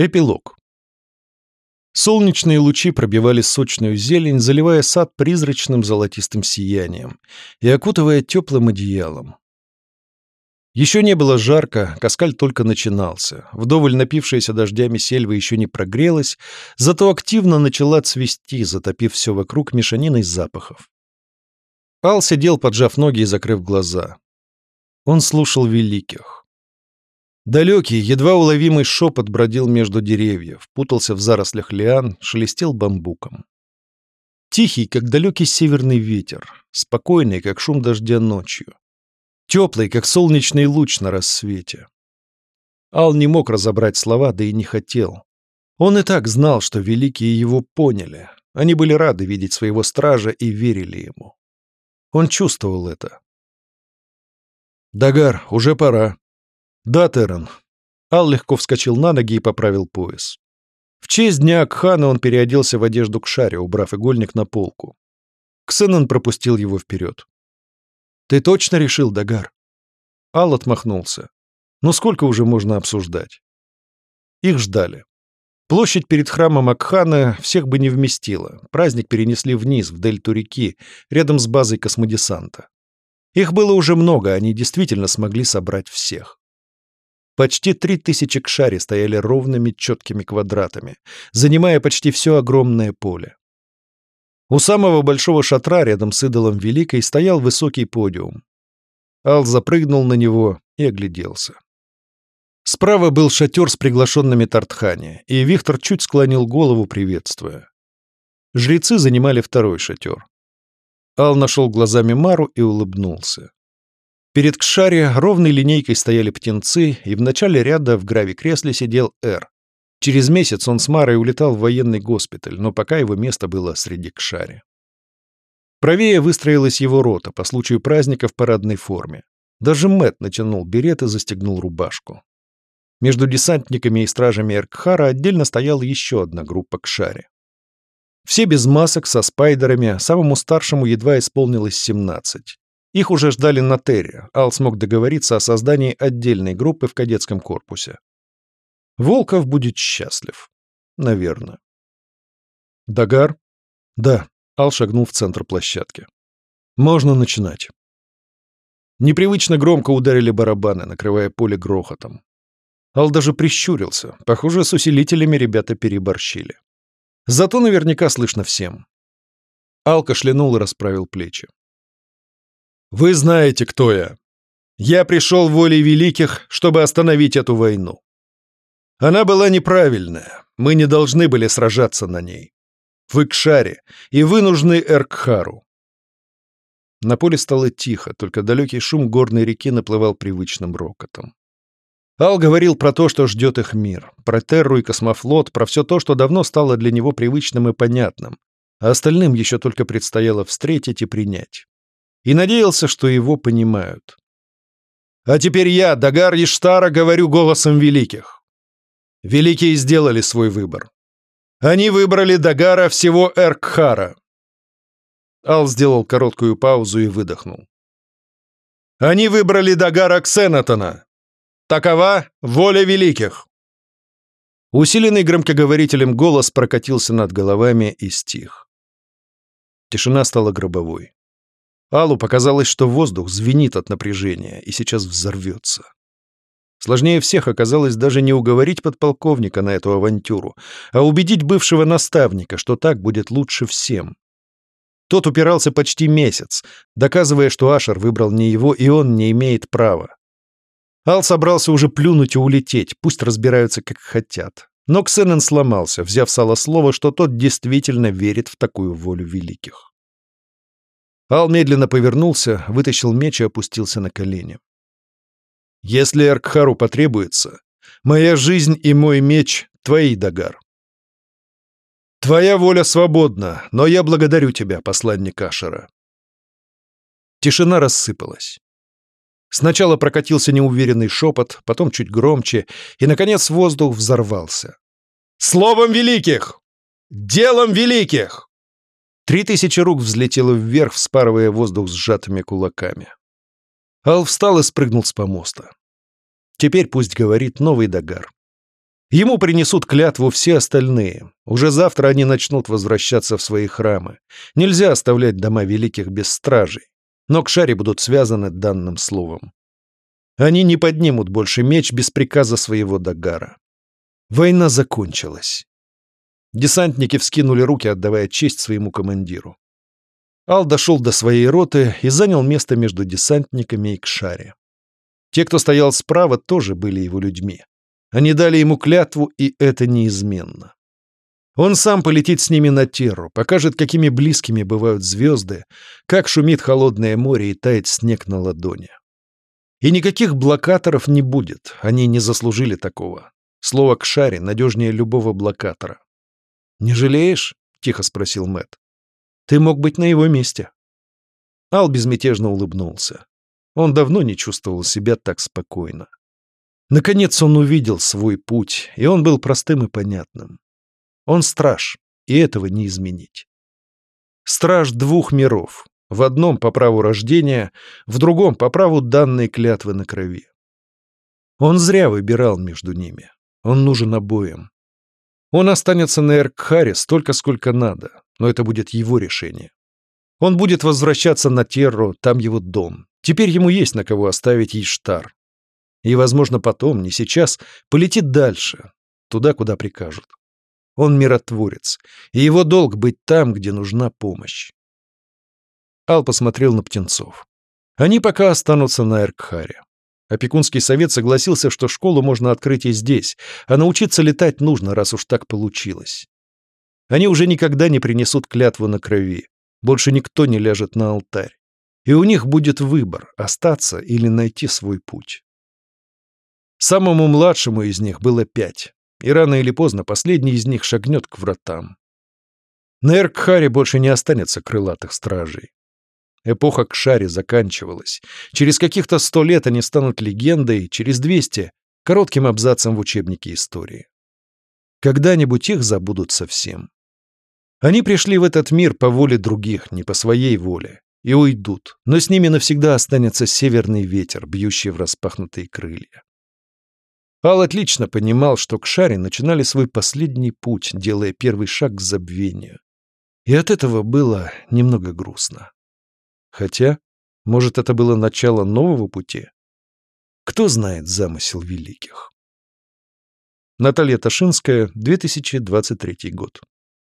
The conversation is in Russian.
Эпилог. Солнечные лучи пробивали сочную зелень, заливая сад призрачным золотистым сиянием и окутывая теплым одеялом. Еще не было жарко, Каскаль только начинался. Вдоволь напившаяся дождями сельва еще не прогрелась, зато активно начала цвести, затопив все вокруг мешаниной запахов. Ал сидел, поджав ноги и закрыв глаза. Он слушал великих. Далекий, едва уловимый шепот бродил между деревьев, путался в зарослях лиан, шелестел бамбуком. Тихий, как далекий северный ветер, спокойный, как шум дождя ночью, теплый, как солнечный луч на рассвете. Ал не мог разобрать слова, да и не хотел. Он и так знал, что великие его поняли. Они были рады видеть своего стража и верили ему. Он чувствовал это. «Дагар, уже пора», «Да, Террен». Ал легко вскочил на ноги и поправил пояс. В честь дня Акхана он переоделся в одежду к шаре, убрав игольник на полку. Ксенон пропустил его вперед. «Ты точно решил, Дагар?» Ал отмахнулся. «Ну сколько уже можно обсуждать?» Их ждали. Площадь перед храмом Акхана всех бы не вместила. Праздник перенесли вниз, в дельту реки, рядом с базой космодесанта. Их было уже много, они действительно смогли собрать всех. Почти три тысячи кшари стояли ровными четкими квадратами, занимая почти все огромное поле. У самого большого шатра рядом с идолом Великой стоял высокий подиум. Ал запрыгнул на него и огляделся. Справа был шатер с приглашенными Тартхани, и Виктор чуть склонил голову, приветствуя. Жрецы занимали второй шатер. Ал нашел глазами Мару и улыбнулся. Перед Кшари ровной линейкой стояли птенцы, и в начале ряда в грави-кресле сидел Эр. Через месяц он с Марой улетал в военный госпиталь, но пока его место было среди Кшари. Правее выстроилась его рота по случаю праздника в парадной форме. Даже Мэт натянул берет и застегнул рубашку. Между десантниками и стражами Эркхара отдельно стояла еще одна группа Кшари. Все без масок, со спайдерами, самому старшему едва исполнилось 17. Их уже ждали на Терре. Ал смог договориться о создании отдельной группы в кадетском корпусе. Волков будет счастлив. Наверное. Дагар? Да. Ал шагнул в центр площадки. Можно начинать. Непривычно громко ударили барабаны, накрывая поле грохотом. Ал даже прищурился. Похоже, с усилителями ребята переборщили. Зато наверняка слышно всем. Ал кашлянул и расправил плечи. Вы знаете, кто я. Я пришел волей великих, чтобы остановить эту войну. Она была неправильная, мы не должны были сражаться на ней. Вы к шаре, и вы нужны Эркхару. На поле стало тихо, только далекий шум горной реки наплывал привычным рокотом. Ал говорил про то, что ждет их мир, про Терру и космофлот, про все то, что давно стало для него привычным и понятным, а остальным еще только предстояло встретить и принять и надеялся, что его понимают. А теперь я, Дагар Иштара, говорю голосом великих. Великие сделали свой выбор. Они выбрали Дагара всего Эркхара. Ал сделал короткую паузу и выдохнул. Они выбрали Дагара Ксенатона. Такова воля великих. Усиленный громкоговорителем голос прокатился над головами и стих. Тишина стала гробовой. Аллу показалось, что воздух звенит от напряжения и сейчас взорвется. Сложнее всех оказалось даже не уговорить подполковника на эту авантюру, а убедить бывшего наставника, что так будет лучше всем. Тот упирался почти месяц, доказывая, что Ашер выбрал не его, и он не имеет права. Ал собрался уже плюнуть и улететь, пусть разбираются как хотят. Но Ксенен сломался, взяв сало слово, что тот действительно верит в такую волю великих. Ал медленно повернулся, вытащил меч и опустился на колени. «Если Эркхару потребуется, моя жизнь и мой меч — твои, Дагар. Твоя воля свободна, но я благодарю тебя, посланник Ашера». Тишина рассыпалась. Сначала прокатился неуверенный шепот, потом чуть громче, и, наконец, воздух взорвался. «Словом великих! Делом великих!» Три тысячи рук взлетело вверх, вспарывая воздух сжатыми кулаками. Ал встал и спрыгнул с помоста. Теперь пусть говорит новый Дагар. Ему принесут клятву все остальные. Уже завтра они начнут возвращаться в свои храмы. Нельзя оставлять дома великих без стражей. Но к шаре будут связаны данным словом. Они не поднимут больше меч без приказа своего Дагара. Война закончилась. Десантники вскинули руки, отдавая честь своему командиру. Ал дошел до своей роты и занял место между десантниками и Кшаре. Те, кто стоял справа, тоже были его людьми. Они дали ему клятву, и это неизменно. Он сам полетит с ними на Терру, покажет, какими близкими бывают звезды, как шумит холодное море и тает снег на ладони. И никаких блокаторов не будет, они не заслужили такого. Слово к шаре надежнее любого блокатора. «Не жалеешь?» — тихо спросил Мэт. «Ты мог быть на его месте». Ал безмятежно улыбнулся. Он давно не чувствовал себя так спокойно. Наконец он увидел свой путь, и он был простым и понятным. Он страж, и этого не изменить. Страж двух миров, в одном по праву рождения, в другом по праву данной клятвы на крови. Он зря выбирал между ними. Он нужен обоим. Он останется на Эркхаре столько, сколько надо, но это будет его решение. Он будет возвращаться на Терру, там его дом. Теперь ему есть на кого оставить Иштар. И, возможно, потом, не сейчас, полетит дальше, туда, куда прикажут. Он миротворец, и его долг быть там, где нужна помощь. Ал посмотрел на птенцов. Они пока останутся на Эркхаре. Опекунский совет согласился, что школу можно открыть и здесь, а научиться летать нужно, раз уж так получилось. Они уже никогда не принесут клятву на крови. Больше никто не ляжет на алтарь. И у них будет выбор — остаться или найти свой путь. Самому младшему из них было пять, и рано или поздно последний из них шагнет к вратам. На Эркхаре больше не останется крылатых стражей. Эпоха Кшари заканчивалась. Через каких-то сто лет они станут легендой, через двести — коротким абзацем в учебнике истории. Когда-нибудь их забудут совсем. Они пришли в этот мир по воле других, не по своей воле, и уйдут, но с ними навсегда останется северный ветер, бьющий в распахнутые крылья. Ал отлично понимал, что кшари начинали свой последний путь, делая первый шаг к забвению. И от этого было немного грустно. Хотя, может, это было начало нового пути? Кто знает замысел великих? Наталья Ташинская, 2023 год.